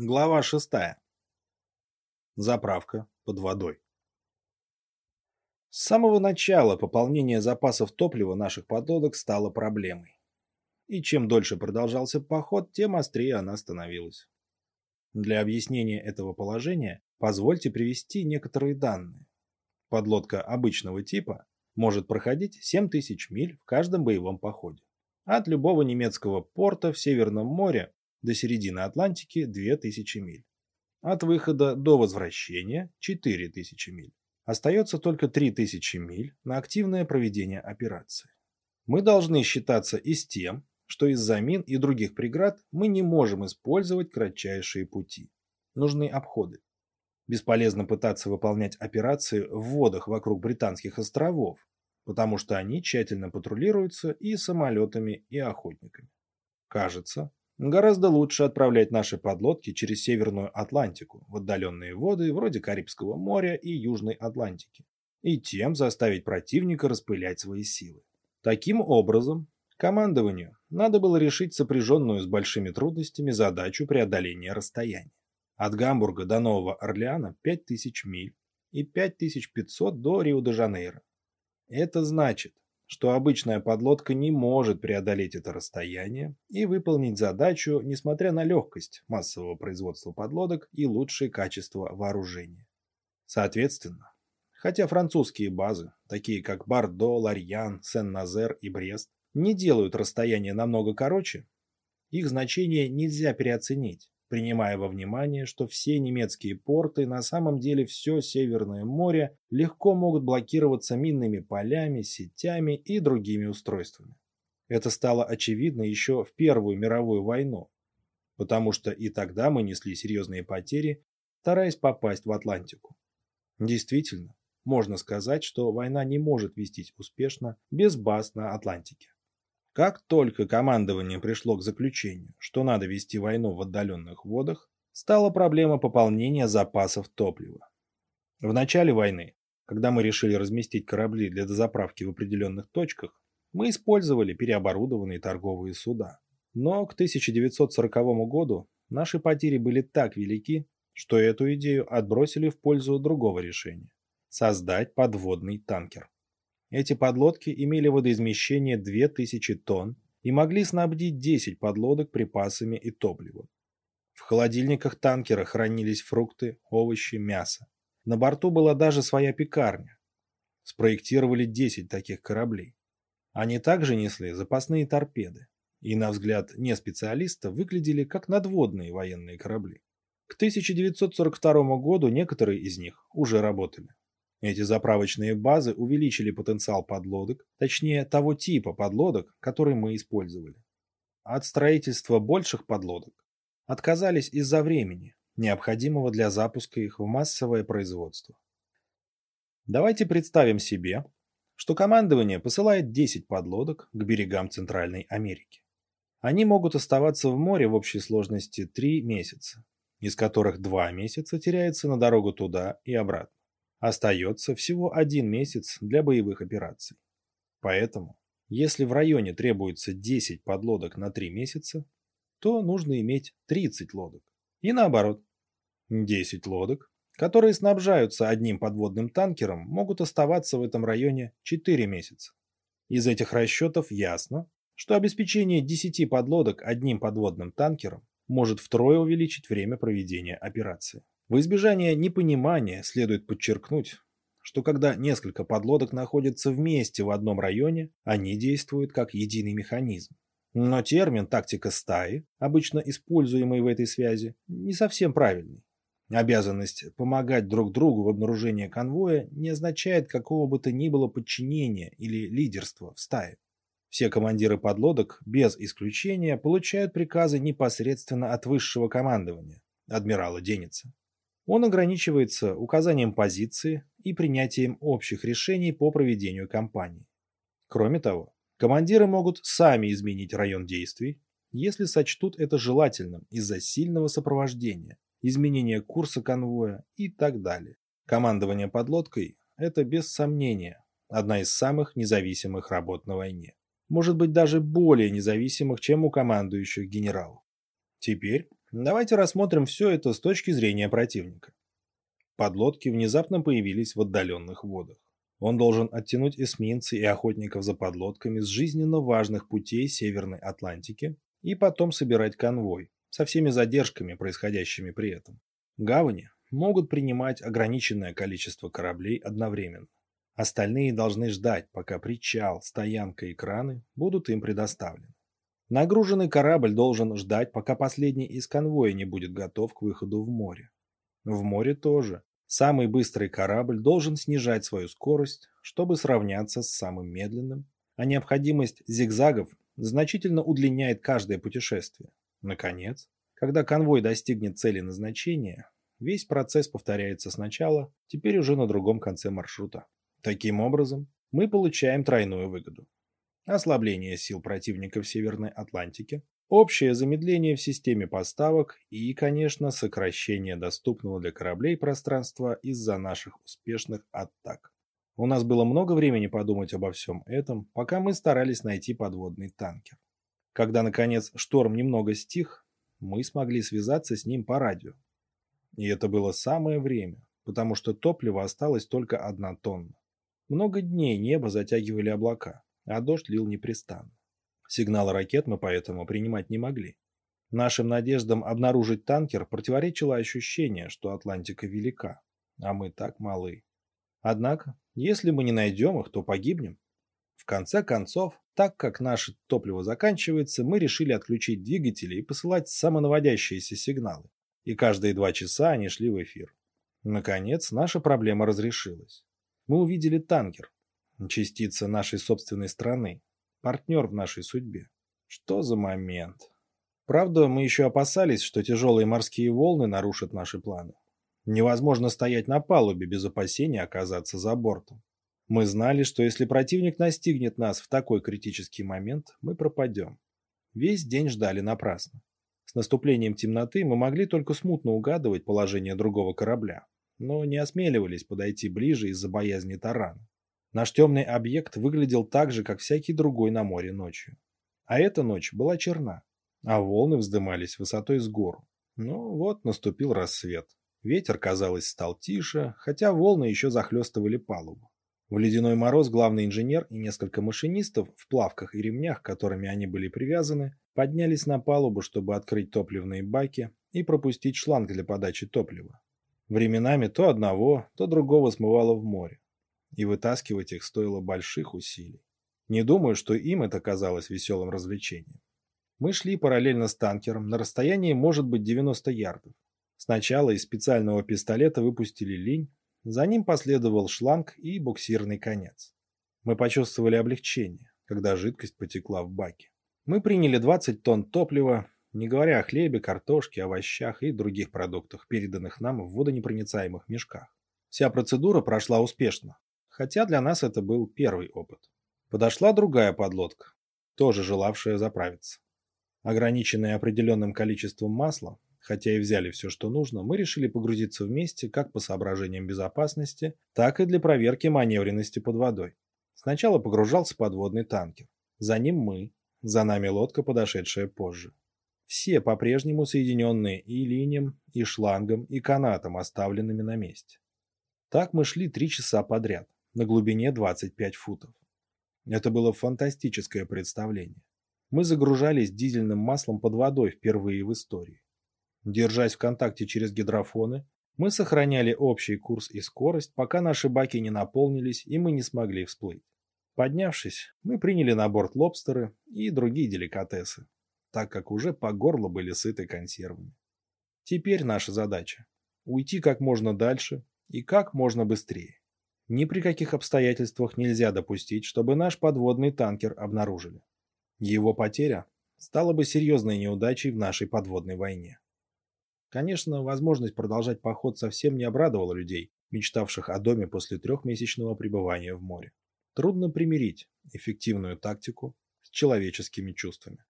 Глава 6. Заправка под водой. С самого начала пополнение запасов топлива наших подлодок стало проблемой. И чем дольше продолжался поход, тем острее она становилась. Для объяснения этого положения позвольте привести некоторые данные. Подлодка обычного типа может проходить 7000 миль в каждом боевом походе. От любого немецкого порта в Северном море до середины Атлантики 2000 миль. От выхода до возвращения 4000 миль. Остается только 3000 миль на активное проведение операции. Мы должны считаться и с тем, что из-за мин и других преград мы не можем использовать кратчайшие пути. Нужны обходы. Бесполезно пытаться выполнять операции в водах вокруг Британских островов, потому что они тщательно патрулируются и самолетами, и охотниками. Кажется, Гораздо лучше отправлять наши подлодки через Северную Атлантику в отдаленные воды вроде Карибского моря и Южной Атлантики, и тем заставить противника распылять свои силы. Таким образом, командованию надо было решить сопряженную с большими трудностями задачу преодоления расстояния. От Гамбурга до Нового Орлеана 5000 миль и 5500 до Рио-де-Жанейро. Это значит, что обычная подлодка не может преодолеть это расстояние и выполнить задачу, несмотря на легкость массового производства подлодок и лучшее качество вооружения. Соответственно, хотя французские базы, такие как Бардо, Ларьян, Сен-Назер и Брест, не делают расстояние намного короче, их значение нельзя переоценить принимая во внимание, что все немецкие порты, на самом деле все Северное море, легко могут блокироваться минными полями, сетями и другими устройствами. Это стало очевидно еще в Первую мировую войну, потому что и тогда мы несли серьезные потери, стараясь попасть в Атлантику. Действительно, можно сказать, что война не может вестись успешно без баз на Атлантике. Как только командование пришло к заключению, что надо вести войну в отдаленных водах, стала проблема пополнения запасов топлива. В начале войны, когда мы решили разместить корабли для дозаправки в определенных точках, мы использовали переоборудованные торговые суда. Но к 1940 году наши потери были так велики, что эту идею отбросили в пользу другого решения – создать подводный танкер. Эти подлодки имели водоизмещение 2000 тонн и могли снабдить 10 подлодок припасами и топливом. В холодильниках танкера хранились фрукты, овощи, мясо. На борту была даже своя пекарня. Спроектировали 10 таких кораблей. Они также несли запасные торпеды и, на взгляд не специалиста, выглядели как надводные военные корабли. К 1942 году некоторые из них уже работали. Эти заправочные базы увеличили потенциал подлодок, точнее того типа подлодок, который мы использовали. От строительства больших подлодок отказались из-за времени, необходимого для запуска их в массовое производство. Давайте представим себе, что командование посылает 10 подлодок к берегам Центральной Америки. Они могут оставаться в море в общей сложности 3 месяца, из которых 2 месяца теряется на дорогу туда и обратно. Остается всего один месяц для боевых операций. Поэтому, если в районе требуется 10 подлодок на 3 месяца, то нужно иметь 30 лодок. И наоборот. 10 лодок, которые снабжаются одним подводным танкером, могут оставаться в этом районе 4 месяца. Из этих расчетов ясно, что обеспечение 10 подлодок одним подводным танкером может втрое увеличить время проведения операции. В избежание непонимания следует подчеркнуть, что когда несколько подлодок находятся вместе в одном районе, они действуют как единый механизм. Но термин «тактика стаи», обычно используемый в этой связи, не совсем правильный. Обязанность помогать друг другу в обнаружении конвоя не означает какого бы то ни было подчинения или лидерства в стае. Все командиры подлодок, без исключения, получают приказы непосредственно от высшего командования, адмирала Деница. Он ограничивается указанием позиции и принятием общих решений по проведению кампании. Кроме того, командиры могут сами изменить район действий, если сочтут это желательным из-за сильного сопровождения, изменения курса конвоя и так далее. Командование подлодкой – это без сомнения одна из самых независимых работ на войне. Может быть даже более независимых, чем у командующих генералов. Теперь Давайте рассмотрим все это с точки зрения противника. Подлодки внезапно появились в отдаленных водах. Он должен оттянуть эсминцы и охотников за подлодками с жизненно важных путей Северной Атлантики и потом собирать конвой со всеми задержками, происходящими при этом. Гавани могут принимать ограниченное количество кораблей одновременно. Остальные должны ждать, пока причал, стоянка и краны будут им предоставлены. Нагруженный корабль должен ждать, пока последний из конвоя не будет готов к выходу в море. В море тоже. Самый быстрый корабль должен снижать свою скорость, чтобы сравняться с самым медленным, а необходимость зигзагов значительно удлиняет каждое путешествие. Наконец, когда конвой достигнет цели назначения, весь процесс повторяется сначала, теперь уже на другом конце маршрута. Таким образом, мы получаем тройную выгоду ослабление сил противника в Северной Атлантике, общее замедление в системе поставок и, конечно, сокращение доступного для кораблей пространства из-за наших успешных атак. У нас было много времени подумать обо всем этом, пока мы старались найти подводный танкер. Когда, наконец, шторм немного стих, мы смогли связаться с ним по радио. И это было самое время, потому что топлива осталось только одна тонна. Много дней небо затягивали облака а дождь лил непрестанно. Сигналы ракет мы поэтому принимать не могли. Нашим надеждам обнаружить танкер противоречило ощущение, что Атлантика велика, а мы так малы. Однако, если мы не найдем их, то погибнем. В конце концов, так как наше топливо заканчивается, мы решили отключить двигатели и посылать самонаводящиеся сигналы. И каждые два часа они шли в эфир. Наконец, наша проблема разрешилась. Мы увидели танкер, Частица нашей собственной страны. Партнер в нашей судьбе. Что за момент? Правда, мы еще опасались, что тяжелые морские волны нарушат наши планы. Невозможно стоять на палубе без опасения оказаться за бортом. Мы знали, что если противник настигнет нас в такой критический момент, мы пропадем. Весь день ждали напрасно. С наступлением темноты мы могли только смутно угадывать положение другого корабля, но не осмеливались подойти ближе из-за боязни тарана. Наш темный объект выглядел так же, как всякий другой на море ночью. А эта ночь была черна, а волны вздымались высотой с гору. Ну вот, наступил рассвет. Ветер, казалось, стал тише, хотя волны еще захлестывали палубу. В ледяной мороз главный инженер и несколько машинистов в плавках и ремнях, которыми они были привязаны, поднялись на палубу, чтобы открыть топливные баки и пропустить шланг для подачи топлива. Временами то одного, то другого смывало в море и вытаскивать их стоило больших усилий. Не думаю, что им это казалось веселым развлечением. Мы шли параллельно с танкером на расстоянии может быть 90 ярдов. Сначала из специального пистолета выпустили линь, за ним последовал шланг и буксирный конец. Мы почувствовали облегчение, когда жидкость потекла в баке. Мы приняли 20 тонн топлива, не говоря о хлебе, картошке, овощах и других продуктах, переданных нам в водонепроницаемых мешках. Вся процедура прошла успешно хотя для нас это был первый опыт. Подошла другая подлодка, тоже желавшая заправиться. Ограниченные определенным количеством масла, хотя и взяли все, что нужно, мы решили погрузиться вместе как по соображениям безопасности, так и для проверки маневренности под водой. Сначала погружался подводный танкер. За ним мы, за нами лодка, подошедшая позже. Все по-прежнему соединенные и линием, и шлангом, и канатом, оставленными на месте. Так мы шли три часа подряд на глубине 25 футов. Это было фантастическое представление. Мы загружались дизельным маслом под водой впервые в истории. Держась в контакте через гидрофоны, мы сохраняли общий курс и скорость, пока наши баки не наполнились и мы не смогли всплыть. Поднявшись, мы приняли на борт лобстеры и другие деликатесы, так как уже по горло были сыты консервами. Теперь наша задача – уйти как можно дальше и как можно быстрее. Ни при каких обстоятельствах нельзя допустить, чтобы наш подводный танкер обнаружили. Его потеря стала бы серьезной неудачей в нашей подводной войне. Конечно, возможность продолжать поход совсем не обрадовала людей, мечтавших о доме после трехмесячного пребывания в море. Трудно примирить эффективную тактику с человеческими чувствами.